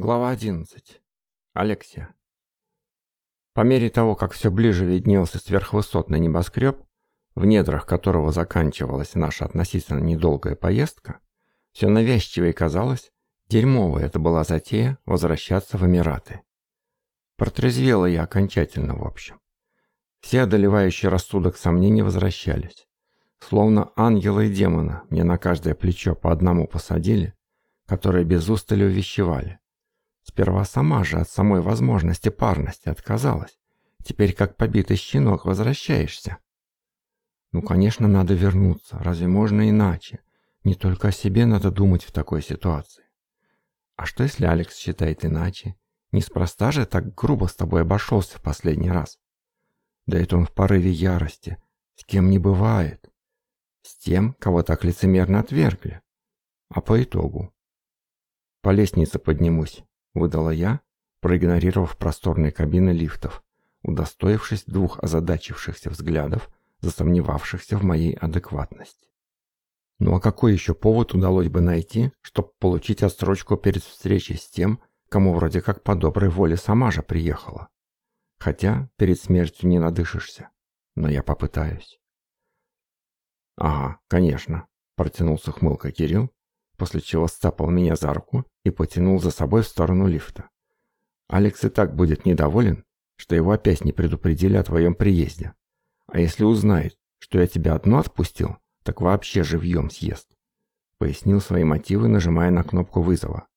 Глава 11. Алексия. По мере того, как все ближе виднелся сверхвысотный небоскреб, в недрах которого заканчивалась наша относительно недолгая поездка, все навязчивее казалось, дерьмовая это была затея возвращаться в Эмираты. Протрезвела я окончательно в общем. Все одолевающие рассудок сомнения возвращались. Словно ангела и демона мне на каждое плечо по одному посадили, которые без устали увещевали. Сперва сама же от самой возможности парности отказалась. Теперь как побитый щенок возвращаешься. Ну, конечно, надо вернуться. Разве можно иначе? Не только о себе надо думать в такой ситуации. А что, если Алекс считает иначе? Неспроста же так грубо с тобой обошелся в последний раз. Да это он в порыве ярости. С кем не бывает. С тем, кого так лицемерно отвергли. А по итогу? По лестнице поднимусь выдала я, проигнорировав просторные кабины лифтов, удостоившись двух озадачившихся взглядов, засомневавшихся в моей адекватности. Ну а какой еще повод удалось бы найти, чтобы получить отсрочку перед встречей с тем, кому вроде как по доброй воле сама же приехала? Хотя перед смертью не надышишься, но я попытаюсь. «Ага, конечно», – протянулся с Кирилл, после чего стапал меня за руку и потянул за собой в сторону лифта. Алекс и так будет недоволен, что его опять не предупредили о твоем приезде. А если узнает, что я тебя одну отпустил, так вообще живьем съест. Пояснил свои мотивы, нажимая на кнопку вызова.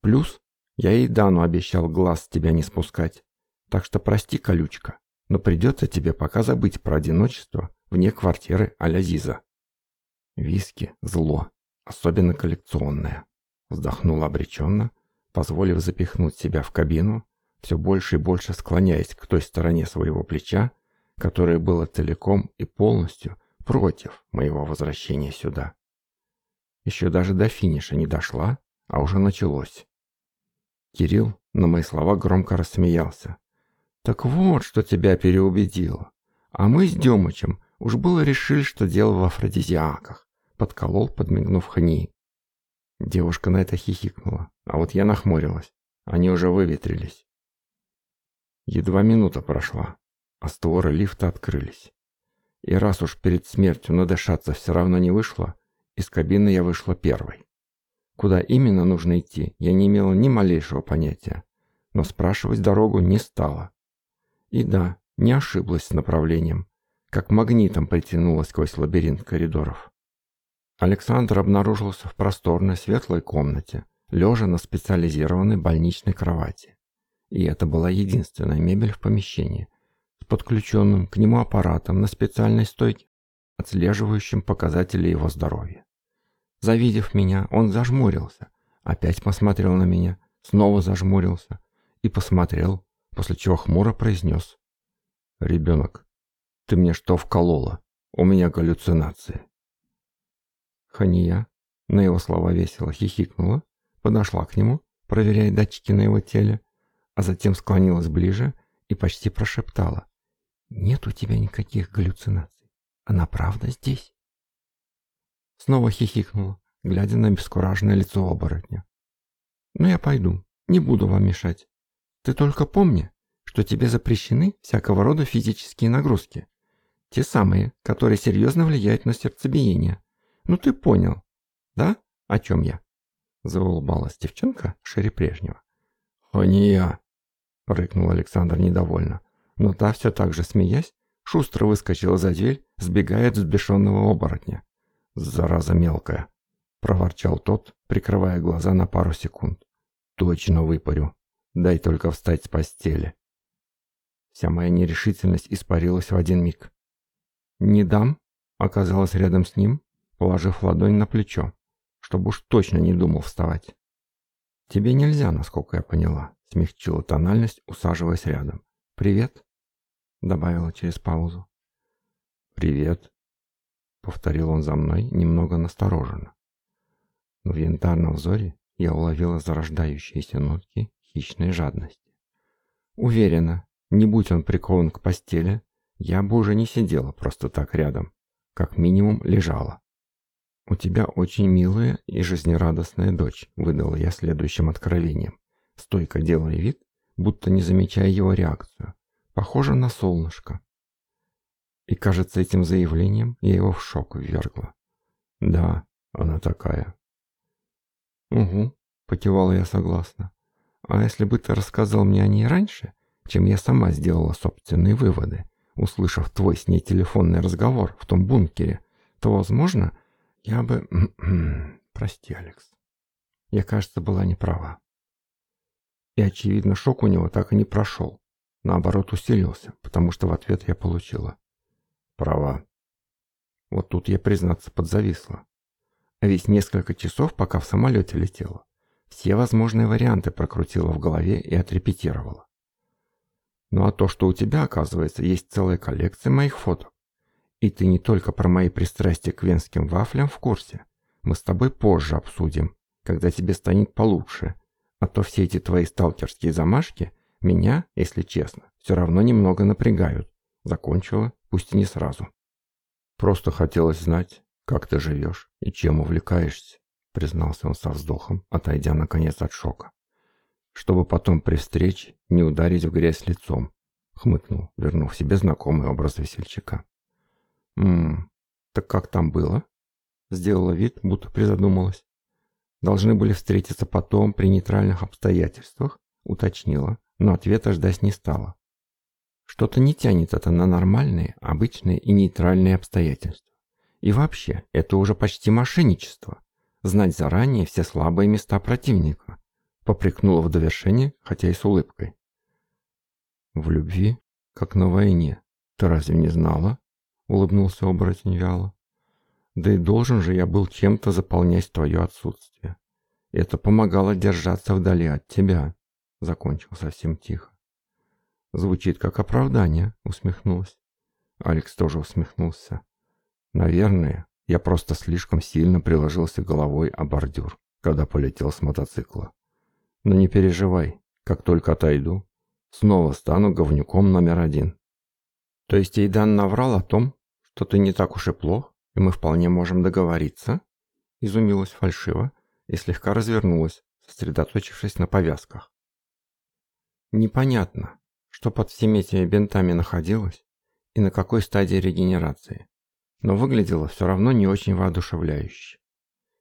Плюс я и Дану обещал глаз с тебя не спускать. Так что прости, колючка, но придется тебе пока забыть про одиночество вне квартиры алязиза. Виски – зло особенно коллекционная. Вздохнула обреченно, позволив запихнуть себя в кабину, все больше и больше склоняясь к той стороне своего плеча, которая была целиком и полностью против моего возвращения сюда. Еще даже до финиша не дошла, а уже началось. Кирилл на мои слова громко рассмеялся. «Так вот, что тебя переубедило. А мы с Демычем уж было решили, что дело в афродизиаках подколол, подмигнув Хани. Девушка на это хихикнула, а вот я нахмурилась. Они уже выветрились. Едва минута прошла, а створы лифта открылись. И раз уж перед смертью надышаться все равно не вышло, из кабины я вышла первой. Куда именно нужно идти, я не имела ни малейшего понятия, но спрашивать дорогу не стала. И да, не ошиблась с направлением, как магнитом притянула сквозь лабиринт коридоров. Александр обнаружился в просторной светлой комнате, лежа на специализированной больничной кровати. И это была единственная мебель в помещении, с подключенным к нему аппаратом на специальной стойке, отслеживающим показатели его здоровья. Завидев меня, он зажмурился, опять посмотрел на меня, снова зажмурился и посмотрел, после чего хмуро произнес «Ребенок, ты мне что вколола? У меня галлюцинации». Хания, на его слова весело хихикнула, подошла к нему, проверяя датчики на его теле, а затем склонилась ближе и почти прошептала. «Нет у тебя никаких галлюцинаций. Она правда здесь?» Снова хихикнула, глядя на бескуражное лицо оборотня. «Ну я пойду, не буду вам мешать. Ты только помни, что тебе запрещены всякого рода физические нагрузки. Те самые, которые серьезно влияют на сердцебиение. Ну ты понял, да, о чем я?» Заулыбалась девчонка шире прежнего. «О, не я!» — рыкнул Александр недовольно. Но та, все так же смеясь, шустро выскочила за дверь, сбегая от взбешенного оборотня. «Зараза мелкая!» — проворчал тот, прикрывая глаза на пару секунд. «Точно выпарю. Дай только встать с постели». Вся моя нерешительность испарилась в один миг. «Не дам», — оказалась рядом с ним, положив ладонь на плечо, чтобы уж точно не думал вставать. «Тебе нельзя, насколько я поняла», — смягчила тональность, усаживаясь рядом. «Привет», — добавила через паузу. «Привет», — повторил он за мной немного настороженно. Но в янтарном взоре я уловила зарождающиеся нотки хищной жадности. Уверена, не будь он прикован к постели, я бы уже не сидела просто так рядом, как минимум лежала. «У тебя очень милая и жизнерадостная дочь», — выдала я следующим откровением, стойко делая вид, будто не замечая его реакцию. «Похоже на солнышко». И, кажется, этим заявлением я его в шок ввергла. «Да, она такая». «Угу», — покивала я согласно. «А если бы ты рассказал мне о ней раньше, чем я сама сделала собственные выводы, услышав твой с ней телефонный разговор в том бункере, то, возможно, я бы... Прости, Алекс. Я, кажется, была не права. И, очевидно, шок у него так и не прошел. Наоборот, усилился, потому что в ответ я получила. Права. Вот тут я, признаться, подзависла. А ведь несколько часов, пока в самолете летела, все возможные варианты прокрутила в голове и отрепетировала. Ну а то, что у тебя, оказывается, есть целая коллекция моих фоток, и ты не только про мои пристрастия к венским вафлям в курсе. Мы с тобой позже обсудим, когда тебе станет получше. А то все эти твои сталкерские замашки меня, если честно, все равно немного напрягают. Закончила, пусть и не сразу. Просто хотелось знать, как ты живешь и чем увлекаешься, признался он со вздохом, отойдя наконец от шока. Чтобы потом при встрече не ударить в грязь лицом, хмыкнул, вернув себе знакомый образ весельчака. «Ммм, так как там было?» Сделала вид, будто призадумалась. «Должны были встретиться потом при нейтральных обстоятельствах», уточнила, но ответа ждать не стала. Что-то не тянет это на нормальные, обычные и нейтральные обстоятельства. И вообще, это уже почти мошенничество. Знать заранее все слабые места противника. Попрекнула в довершение, хотя и с улыбкой. В любви, как на войне. Ты разве не знала? — улыбнулся оборотень вяло. «Да и должен же я был чем-то заполнять твое отсутствие. Это помогало держаться вдали от тебя», — закончил совсем тихо. «Звучит как оправдание», — усмехнулась. Алекс тоже усмехнулся. «Наверное, я просто слишком сильно приложился головой о бордюр, когда полетел с мотоцикла. Но не переживай, как только отойду, снова стану говнюком номер один. То есть Эйдан наврал о том, что ты не так уж и плох, и мы вполне можем договориться?» Изумилась фальшиво и слегка развернулась, сосредоточившись на повязках. Непонятно, что под всеми этими бинтами находилось и на какой стадии регенерации, но выглядело все равно не очень воодушевляюще.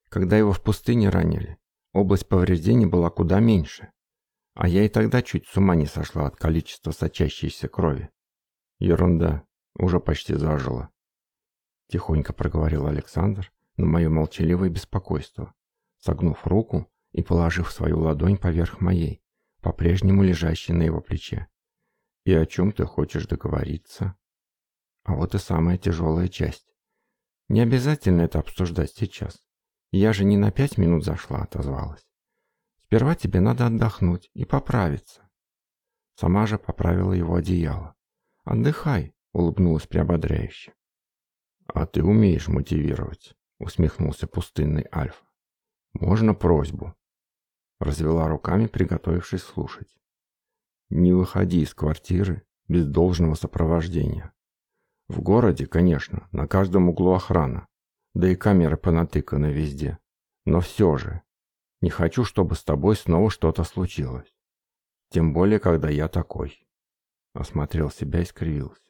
Когда его в пустыне ранили, область повреждений была куда меньше, а я и тогда чуть с ума не сошла от количества сочащейся крови. Ерунда, уже почти зажило. Тихонько проговорил Александр на мое молчаливое беспокойство, согнув руку и положив свою ладонь поверх моей, по-прежнему лежащей на его плече. «И о чем ты хочешь договориться?» А вот и самая тяжелая часть. «Не обязательно это обсуждать сейчас. Я же не на пять минут зашла», — отозвалась. «Сперва тебе надо отдохнуть и поправиться». Сама же поправила его одеяло. «Отдыхай», — улыбнулась приободряюще. «А ты умеешь мотивировать», — усмехнулся пустынный Альф. «Можно просьбу?» Развела руками, приготовившись слушать. «Не выходи из квартиры без должного сопровождения. В городе, конечно, на каждом углу охрана, да и камеры понатыканы везде. Но все же, не хочу, чтобы с тобой снова что-то случилось. Тем более, когда я такой. Осмотрел себя и скривился.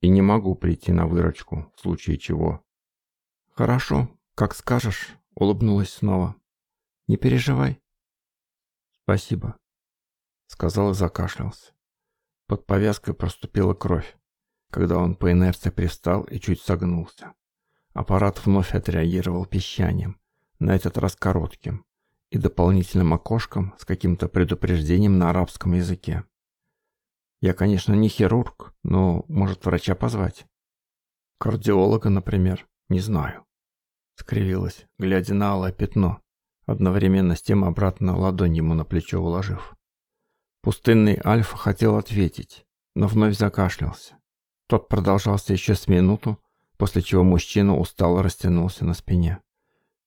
И не могу прийти на выручку, в случае чего. Хорошо, как скажешь, улыбнулась снова. Не переживай. Спасибо, сказал и закашлялся. Под повязкой проступила кровь, когда он по инерции пристал и чуть согнулся. Аппарат вновь отреагировал пищанием, на этот раз коротким, и дополнительным окошком с каким-то предупреждением на арабском языке. Я, конечно, не хирург, но, может, врача позвать? Кардиолога, например, не знаю. Скривилась, глядя на алое пятно, одновременно с тем обратно ладонь ему на плечо уложив. Пустынный Альфа хотел ответить, но вновь закашлялся. Тот продолжался еще с минуту, после чего мужчина устало растянулся на спине.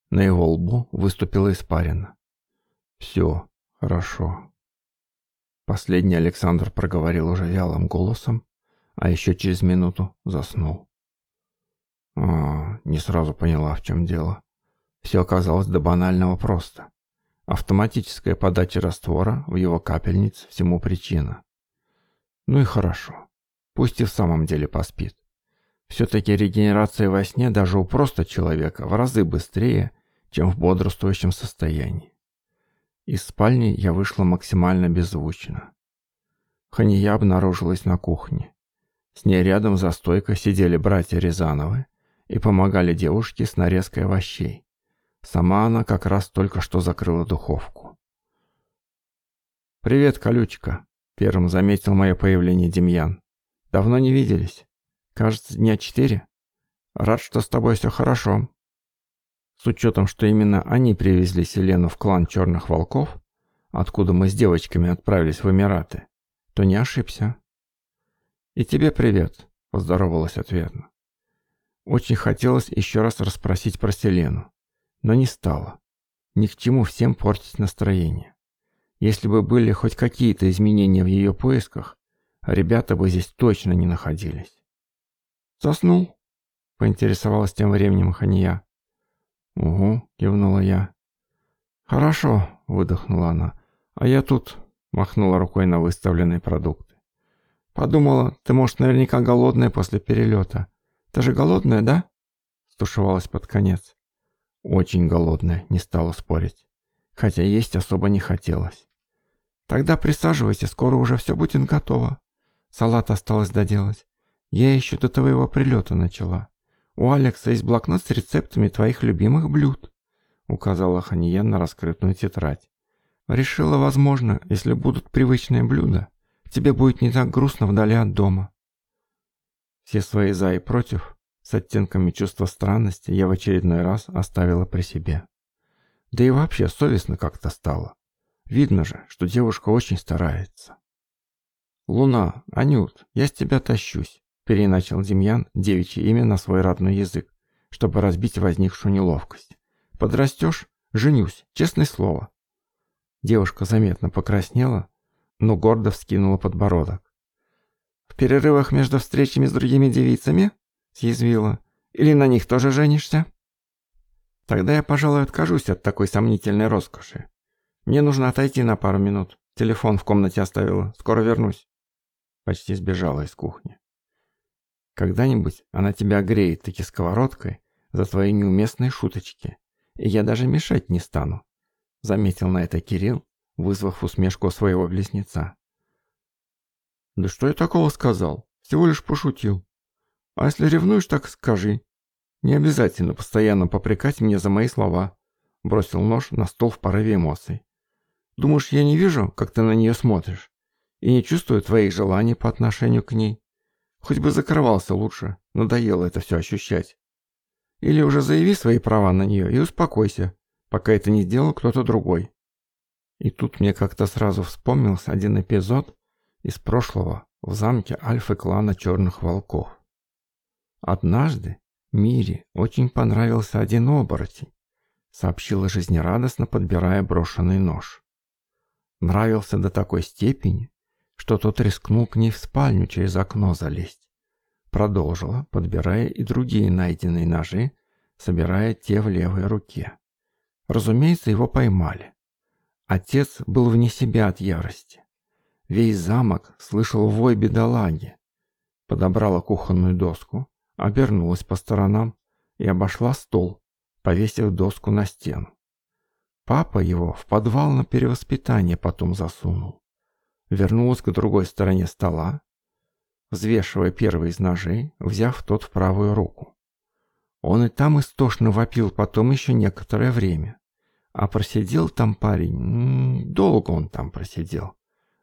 На его лбу выступила испарина. «Все, хорошо», Последний Александр проговорил уже вялым голосом, а еще через минуту заснул. А, не сразу поняла, в чем дело. Все оказалось до банального просто. Автоматическая подача раствора в его капельниц всему причина. Ну и хорошо. Пусть и в самом деле поспит. Все-таки регенерация во сне даже у просто человека в разы быстрее, чем в бодрствующем состоянии. Из спальни я вышла максимально беззвучно. Хания обнаружилась на кухне. С ней рядом за стойкой сидели братья Рязановы и помогали девушке с нарезкой овощей. Сама она как раз только что закрыла духовку. «Привет, колючка!» — первым заметил мое появление Демьян. «Давно не виделись. Кажется, дня четыре. Рад, что с тобой все хорошо. С учетом, что именно они привезли Селену в клан Черных Волков, откуда мы с девочками отправились в Эмираты, то не ошибся. «И тебе привет», – поздоровалась ответно. Очень хотелось еще раз расспросить про Селену, но не стало. Ни к чему всем портить настроение. Если бы были хоть какие-то изменения в ее поисках, ребята бы здесь точно не находились. «Заснул?» – поинтересовалась тем временем Хания. «Угу», — кивнула я. «Хорошо», — выдохнула она. «А я тут...» — махнула рукой на выставленные продукты. «Подумала, ты, может, наверняка голодная после перелета. Ты же голодная, да?» — стушевалась под конец. «Очень голодная», — не стала спорить. Хотя есть особо не хотелось. «Тогда присаживайся, скоро уже все будет готово. Салат осталось доделать. Я еще до твоего прилета начала». «У Алекса есть блокнот с рецептами твоих любимых блюд», — указала Хания на раскрытую тетрадь. «Решила, возможно, если будут привычные блюда, тебе будет не так грустно вдали от дома». Все свои «за» и «против» с оттенками чувства странности я в очередной раз оставила при себе. Да и вообще совестно как-то стало. Видно же, что девушка очень старается. «Луна, Анют, я с тебя тащусь. Переначал Демьян девичье имя на свой родной язык, чтобы разбить возникшую неловкость. «Подрастешь? Женюсь, честное слово». Девушка заметно покраснела, но гордо вскинула подбородок. «В перерывах между встречами с другими девицами?» – съязвила. «Или на них тоже женишься?» «Тогда я, пожалуй, откажусь от такой сомнительной роскоши. Мне нужно отойти на пару минут. Телефон в комнате оставила. Скоро вернусь». Почти сбежала из кухни. Когда-нибудь она тебя огреет таки сковородкой за твои неуместные шуточки, и я даже мешать не стану», — заметил на это Кирилл, вызвав усмешку своего близнеца. «Да что я такого сказал? Всего лишь пошутил. А если ревнуешь, так скажи. Не обязательно постоянно попрекать меня за мои слова», — бросил нож на стол в порыве эмоций. «Думаешь, я не вижу, как ты на нее смотришь, и не чувствую твоих желаний по отношению к ней?» Хоть бы закрывался лучше, надоело это все ощущать. Или уже заяви свои права на нее и успокойся, пока это не сделал кто-то другой. И тут мне как-то сразу вспомнился один эпизод из прошлого в замке Альфы клана Черных Волков. Однажды Мире очень понравился один оборотень, сообщила жизнерадостно, подбирая брошенный нож. Нравился до такой степени, что тот рискнул к ней в спальню через окно залезть. Продолжила, подбирая и другие найденные ножи, собирая те в левой руке. Разумеется, его поймали. Отец был вне себя от ярости. Весь замок слышал вой бедолаги. Подобрала кухонную доску, обернулась по сторонам и обошла стол, повесив доску на стену. Папа его в подвал на перевоспитание потом засунул вернулась к другой стороне стола, взвешивая первый из ножей, взяв тот в правую руку. Он и там истошно вопил потом еще некоторое время. А просидел там парень, долго он там просидел.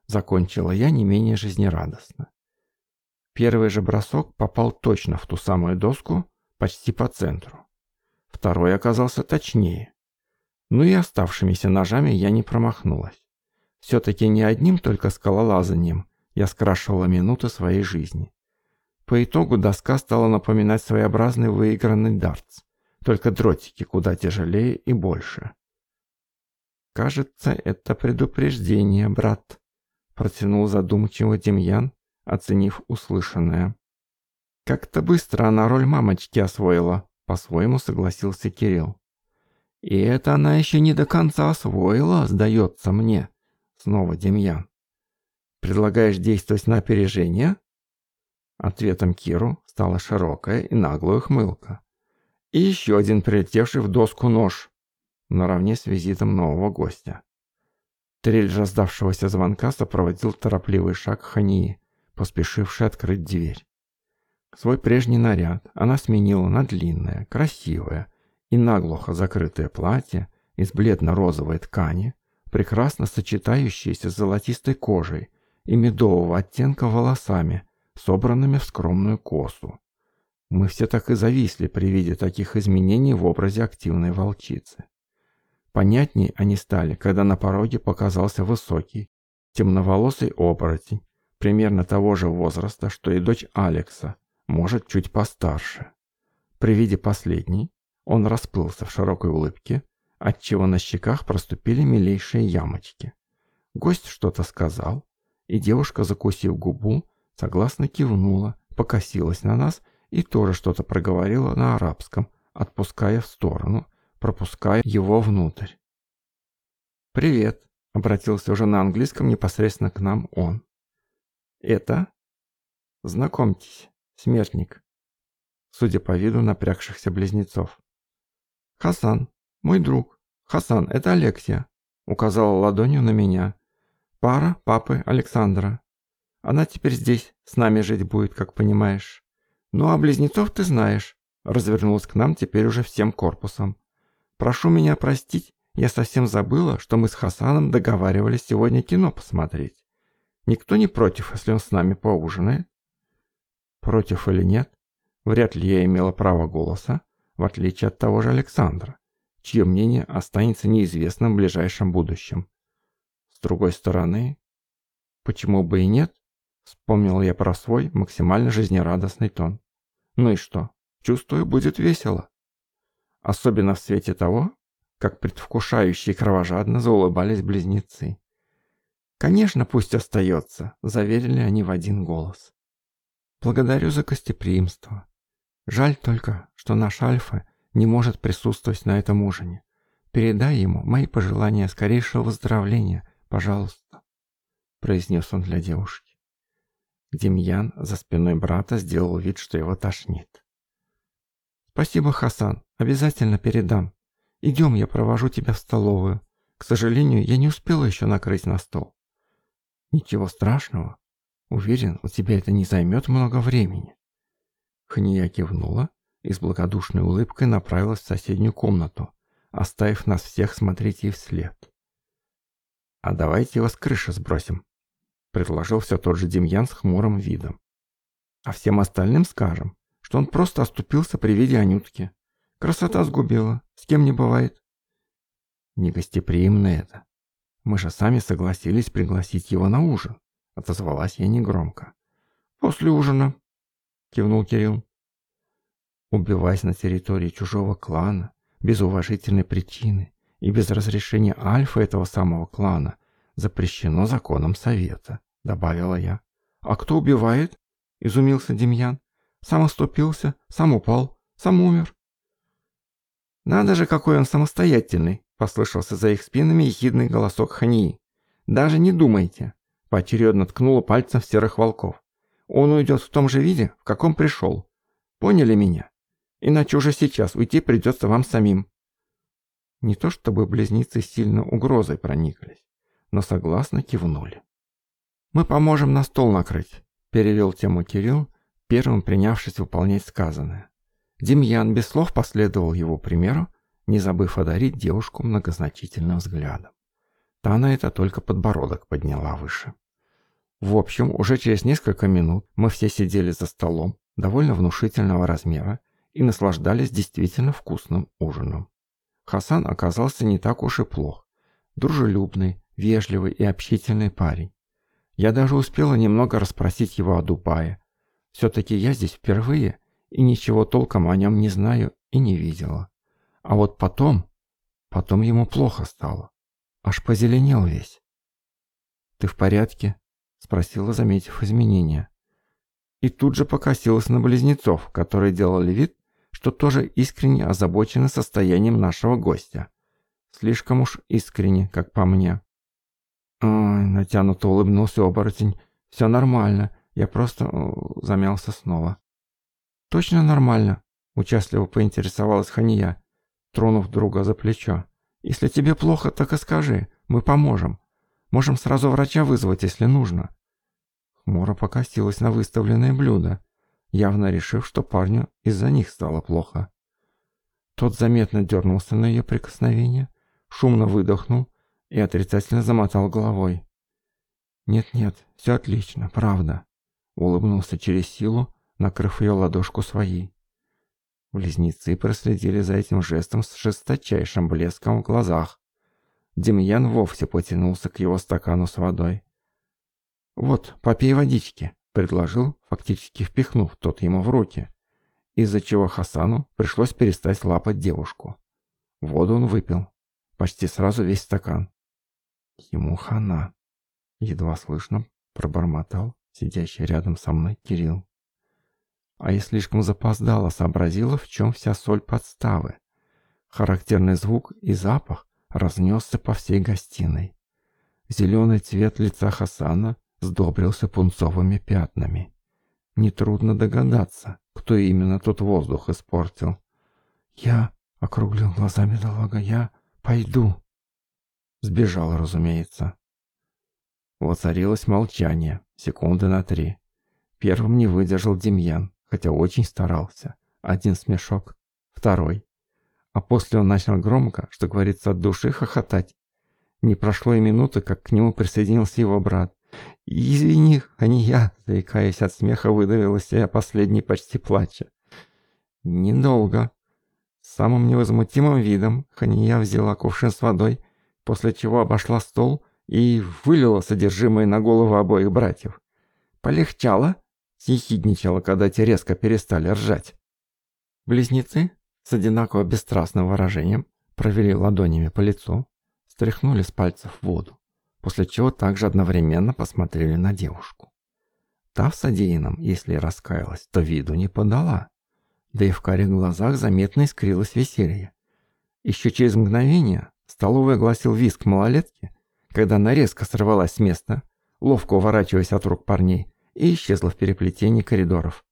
Закончила я не менее жизнерадостно. Первый же бросок попал точно в ту самую доску, почти по центру. Второй оказался точнее. Ну и оставшимися ножами я не промахнулась. Все-таки не одним только скалолазанием я скрашивала минуты своей жизни. По итогу доска стала напоминать своеобразный выигранный дартс, только дротики куда тяжелее и больше. «Кажется, это предупреждение, брат», — протянул задумчиво Демьян, оценив услышанное. «Как-то быстро она роль мамочки освоила», — по-своему согласился Кирилл. «И это она еще не до конца освоила, сдается мне», Снова Демьян. «Предлагаешь действовать на опережение?» Ответом Киру стала широкая и наглая хмылка. И еще один прилетевший в доску нож, наравне с визитом нового гостя. Трель раздавшегося звонка сопроводил торопливый шаг Хании, поспешивший открыть дверь. Свой прежний наряд она сменила на длинное, красивое и наглухо закрытое платье из бледно-розовой ткани, прекрасно сочетающиеся с золотистой кожей и медового оттенка волосами, собранными в скромную косу. Мы все так и зависли при виде таких изменений в образе активной волчицы. Понятней они стали, когда на пороге показался высокий, темноволосый оборотень, примерно того же возраста, что и дочь Алекса, может, чуть постарше. При виде последней он расплылся в широкой улыбке, отчего на щеках проступили милейшие ямочки. Гость что-то сказал, и девушка, закусив губу, согласно кивнула, покосилась на нас и тоже что-то проговорила на арабском, отпуская в сторону, пропуская его внутрь. «Привет!» — обратился уже на английском непосредственно к нам он. «Это?» «Знакомьтесь, смертник», судя по виду напрягшихся близнецов. «Хасан», «Мой друг. Хасан, это Алексия», — указала ладонью на меня. «Пара папы Александра. Она теперь здесь, с нами жить будет, как понимаешь. Ну а близнецов ты знаешь», — развернулась к нам теперь уже всем корпусом. «Прошу меня простить, я совсем забыла, что мы с Хасаном договаривались сегодня кино посмотреть. Никто не против, если он с нами поужинает?» Против или нет, вряд ли я имела право голоса, в отличие от того же Александра чье мнение останется неизвестным в ближайшем будущем. С другой стороны, почему бы и нет, вспомнил я про свой максимально жизнерадостный тон. Ну и что, чувствую, будет весело. Особенно в свете того, как предвкушающие кровожадно заулыбались близнецы. «Конечно, пусть остается», — заверили они в один голос. «Благодарю за гостеприимство. Жаль только, что наш Альфа не может присутствовать на этом ужине. Передай ему мои пожелания скорейшего выздоровления, пожалуйста», — произнес он для девушки. Демьян за спиной брата сделал вид, что его тошнит. «Спасибо, Хасан, обязательно передам. Идем, я провожу тебя в столовую. К сожалению, я не успела еще накрыть на стол». «Ничего страшного. Уверен, у тебя это не займет много времени». Хния кивнула и с благодушной улыбкой направилась в соседнюю комнату, оставив нас всех смотреть ей вслед. «А давайте его с крыши сбросим», — предложил все тот же Демьян с хмурым видом. «А всем остальным скажем, что он просто оступился при виде Анютки. Красота сгубила, с кем не бывает». «Негостеприимно это. Мы же сами согласились пригласить его на ужин», — отозвалась я негромко. «После ужина», — кивнул Кирилл убивать на территории чужого клана без уважительной причины и без разрешения альфа этого самого клана запрещено законом совета», — добавила я. «А кто убивает?» — изумился Демьян. «Сам оступился, сам упал, сам умер». «Надо же, какой он самостоятельный!» — послышался за их спинами ехидный голосок Хании. «Даже не думайте!» — поочередно ткнула пальцем в серых волков. «Он уйдет в том же виде, в каком пришел. Поняли меня? Иначе уже сейчас уйти придется вам самим. Не то чтобы близнецы сильно угрозой прониклись, но согласно кивнули. «Мы поможем на стол накрыть», — перевел тему Кирилл, первым принявшись выполнять сказанное. Демьян без слов последовал его примеру, не забыв одарить девушку многозначительным взглядом. Та на это только подбородок подняла выше. В общем, уже через несколько минут мы все сидели за столом довольно внушительного размера и наслаждались действительно вкусным ужином. Хасан оказался не так уж и плох. Дружелюбный, вежливый и общительный парень. Я даже успела немного расспросить его о Дубае. Все-таки я здесь впервые и ничего толком о нем не знаю и не видела. А вот потом... Потом ему плохо стало. Аж позеленел весь. «Ты в порядке?» – спросила, заметив изменения. И тут же покосилась на близнецов, которые делали вид, что тоже искренне озабочены состоянием нашего гостя. Слишком уж искренне, как по мне. «Ой», — натянуто улыбнулся оборотень, — «все нормально, я просто э, замялся снова». «Точно нормально?» — участливо поинтересовалась Хания, тронув друга за плечо. «Если тебе плохо, так и скажи, мы поможем. Можем сразу врача вызвать, если нужно». Хмуро покосилась на выставленное блюдо явно решив, что парню из-за них стало плохо. Тот заметно дернулся на ее прикосновение, шумно выдохнул и отрицательно замотал головой. «Нет-нет, все отлично, правда», — улыбнулся через силу, накрыв ее ладошку своей. Близнецы проследили за этим жестом с жесточайшим блеском в глазах. Демьян вовсе потянулся к его стакану с водой. «Вот, попей водички», предложил, фактически впихнув тот ему в руки, из-за чего Хасану пришлось перестать лапать девушку. Воду он выпил, почти сразу весь стакан. Ему хана, едва слышно пробормотал сидящий рядом со мной Кирилл. А я слишком запоздала сообразила, в чем вся соль подставы. Характерный звук и запах разнесся по всей гостиной. Зеленый цвет лица Хасана сдобрился пунцовыми пятнами. Нетрудно догадаться, кто именно тот воздух испортил. «Я...» — округлил глазами долога. «Я пойду». Сбежал, разумеется. Воцарилось молчание, секунды на три. Первым не выдержал Демьян, хотя очень старался. Один смешок, второй. А после он начал громко, что говорится, от души хохотать. Не прошло и минуты, как к нему присоединился его брат. «Извини, а не я», — заикаясь от смеха, выдавила себя последний почти плача. «Недолго». Самым невозмутимым видом Хания взяла кувшин с водой, после чего обошла стол и вылила содержимое на голову обоих братьев. «Полегчало?» — съехидничала, когда те резко перестали ржать. Близнецы с одинаково бесстрастным выражением провели ладонями по лицу, стряхнули с пальцев воду после чего также одновременно посмотрели на девушку. Та в содеянном, если раскаялась, то виду не подала. Да и в карих глазах заметно искрилось веселье. Еще через мгновение столовый гласил виск малолетки, когда она резко сорвалась с места, ловко уворачиваясь от рук парней, и исчезла в переплетении коридоров.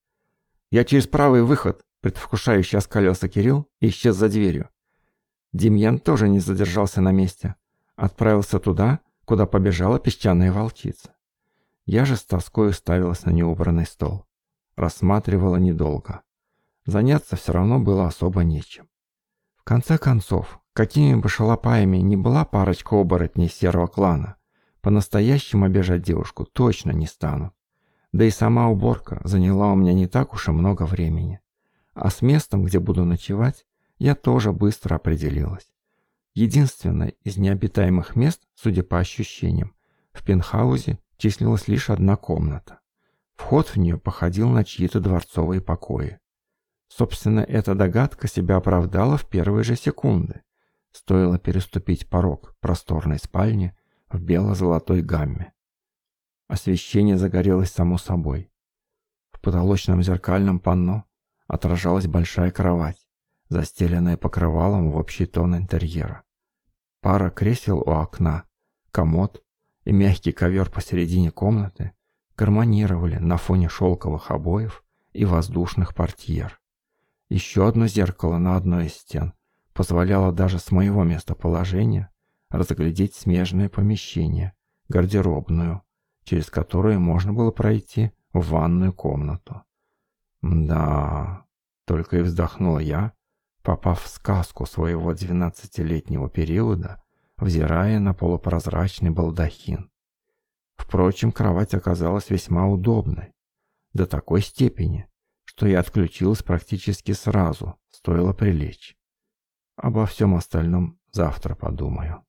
«Я через правый выход!» – предвкушающе оскалился Кирилл и исчез за дверью. Демьян тоже не задержался на месте. Отправился туда – куда побежала песчаная волчица. Я же с тоской уставилась на неубранный стол. Рассматривала недолго. Заняться все равно было особо нечем. В конце концов, какими бы шалопаями ни была парочка оборотней серого клана, по-настоящему обижать девушку точно не стану. Да и сама уборка заняла у меня не так уж и много времени. А с местом, где буду ночевать, я тоже быстро определилась. Единственное из необитаемых мест, судя по ощущениям, в пентхаузе числилась лишь одна комната. Вход в нее походил на чьи-то дворцовые покои. Собственно, эта догадка себя оправдала в первые же секунды. Стоило переступить порог просторной спальни в бело-золотой гамме. Освещение загорелось само собой. В потолочном зеркальном панно отражалась большая кровать застеленные покрывалом в общий тон интерьера. Пара кресел у окна, комод и мягкий ковер посередине комнаты гармонировали на фоне шелковых обоев и воздушных портьер. Еще одно зеркало на одной из стен позволяло даже с моего местоположения разглядеть смежное помещение, гардеробную, через которую можно было пройти в ванную комнату. Да, только и вздохнул я, попав в сказку своего двенадцатилетнего периода, взирая на полупрозрачный балдахин. Впрочем, кровать оказалась весьма удобной, до такой степени, что я отключилась практически сразу, стоило прилечь. Обо всем остальном завтра подумаю.